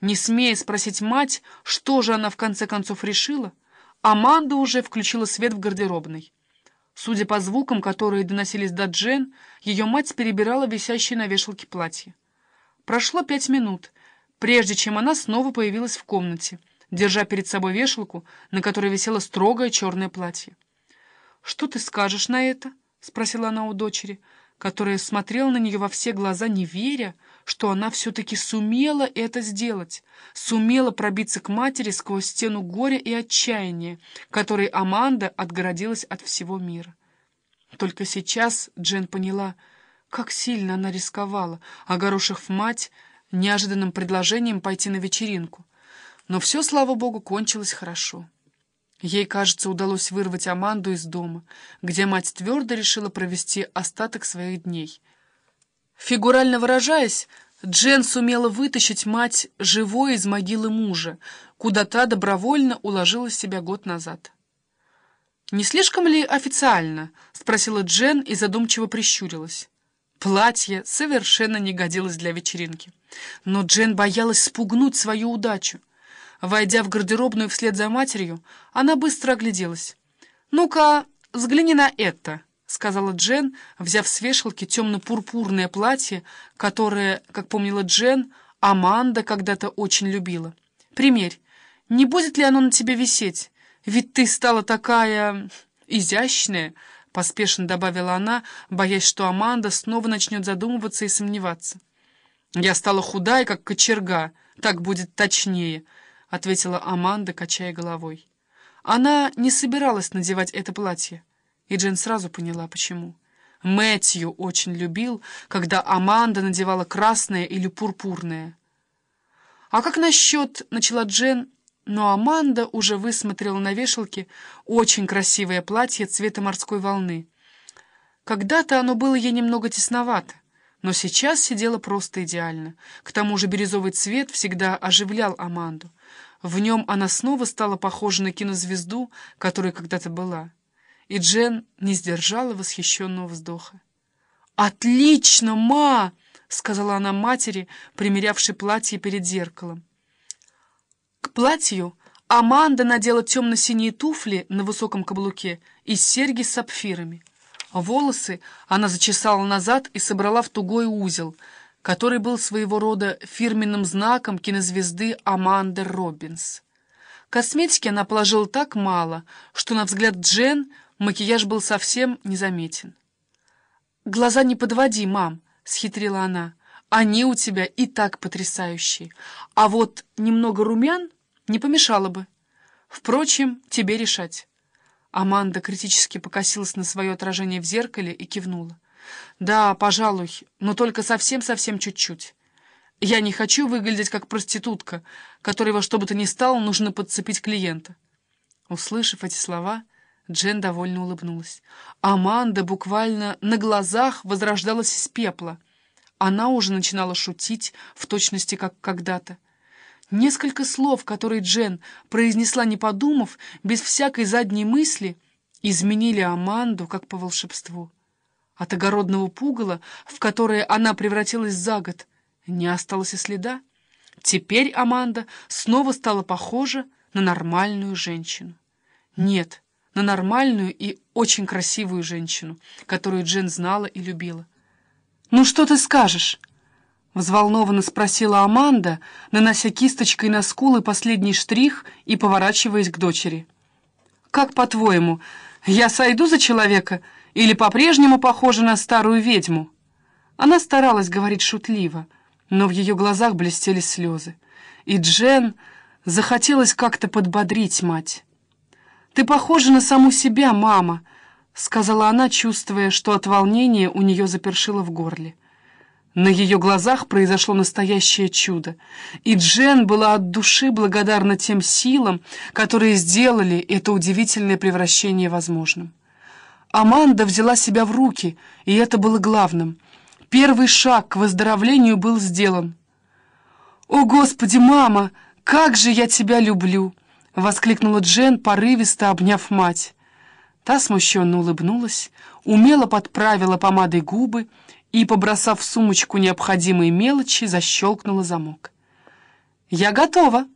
Не смея спросить мать, что же она в конце концов решила, Аманда уже включила свет в гардеробной. Судя по звукам, которые доносились до Джен, ее мать перебирала висящее на вешалке платье. Прошло пять минут, прежде чем она снова появилась в комнате, держа перед собой вешалку, на которой висело строгое черное платье. «Что ты скажешь на это?» — спросила она у дочери, которая смотрела на нее во все глаза, не веря, что она все-таки сумела это сделать, сумела пробиться к матери сквозь стену горя и отчаяния, которой Аманда отгородилась от всего мира. Только сейчас Джен поняла, как сильно она рисковала, огорошив мать неожиданным предложением пойти на вечеринку. Но все, слава богу, кончилось хорошо. Ей, кажется, удалось вырвать Аманду из дома, где мать твердо решила провести остаток своих дней. Фигурально выражаясь, Джен сумела вытащить мать живой из могилы мужа, куда та добровольно уложила себя год назад. «Не слишком ли официально?» — спросила Джен и задумчиво прищурилась. Платье совершенно не годилось для вечеринки. Но Джен боялась спугнуть свою удачу. Войдя в гардеробную вслед за матерью, она быстро огляделась. «Ну-ка, взгляни на это», — сказала Джен, взяв с вешалки темно-пурпурное платье, которое, как помнила Джен, Аманда когда-то очень любила. «Примерь, не будет ли оно на тебе висеть? Ведь ты стала такая... изящная», — поспешно добавила она, боясь, что Аманда снова начнет задумываться и сомневаться. «Я стала худая, как кочерга, так будет точнее», — ответила Аманда, качая головой. Она не собиралась надевать это платье, и Джен сразу поняла, почему. Мэтью очень любил, когда Аманда надевала красное или пурпурное. «А как насчет...» — начала Джен, но Аманда уже высмотрела на вешалке очень красивое платье цвета морской волны. Когда-то оно было ей немного тесновато, но сейчас сидело просто идеально. К тому же бирюзовый цвет всегда оживлял Аманду. В нем она снова стала похожа на кинозвезду, которой когда-то была. И Джен не сдержала восхищенного вздоха. «Отлично, ма!» — сказала она матери, примерявшей платье перед зеркалом. К платью Аманда надела темно-синие туфли на высоком каблуке и серьги с сапфирами. Волосы она зачесала назад и собрала в тугой узел — который был своего рода фирменным знаком кинозвезды Аманды Робинс. Косметики она положила так мало, что, на взгляд Джен, макияж был совсем незаметен. «Глаза не подводи, мам», — схитрила она. «Они у тебя и так потрясающие. А вот немного румян не помешало бы. Впрочем, тебе решать». Аманда критически покосилась на свое отражение в зеркале и кивнула. «Да, пожалуй, но только совсем-совсем чуть-чуть. Я не хочу выглядеть как проститутка, которой во что бы то ни стало нужно подцепить клиента». Услышав эти слова, Джен довольно улыбнулась. Аманда буквально на глазах возрождалась из пепла. Она уже начинала шутить, в точности как когда-то. Несколько слов, которые Джен произнесла, не подумав, без всякой задней мысли, изменили Аманду, как по волшебству. От огородного пугала, в которое она превратилась за год, не осталось и следа. Теперь Аманда снова стала похожа на нормальную женщину. Нет, на нормальную и очень красивую женщину, которую Джен знала и любила. «Ну что ты скажешь?» Взволнованно спросила Аманда, нанося кисточкой на скулы последний штрих и поворачиваясь к дочери. «Как по-твоему, я сойду за человека или по-прежнему похожа на старую ведьму?» Она старалась говорить шутливо, но в ее глазах блестели слезы. И Джен захотелось как-то подбодрить мать. «Ты похожа на саму себя, мама», — сказала она, чувствуя, что от волнения у нее запершило в горле. На ее глазах произошло настоящее чудо, и Джен была от души благодарна тем силам, которые сделали это удивительное превращение возможным. Аманда взяла себя в руки, и это было главным. Первый шаг к выздоровлению был сделан. «О, Господи, мама, как же я тебя люблю!» — воскликнула Джен, порывисто обняв мать. Та смущенно улыбнулась, умело подправила помадой губы и, побросав в сумочку необходимые мелочи, защелкнула замок. «Я готова!»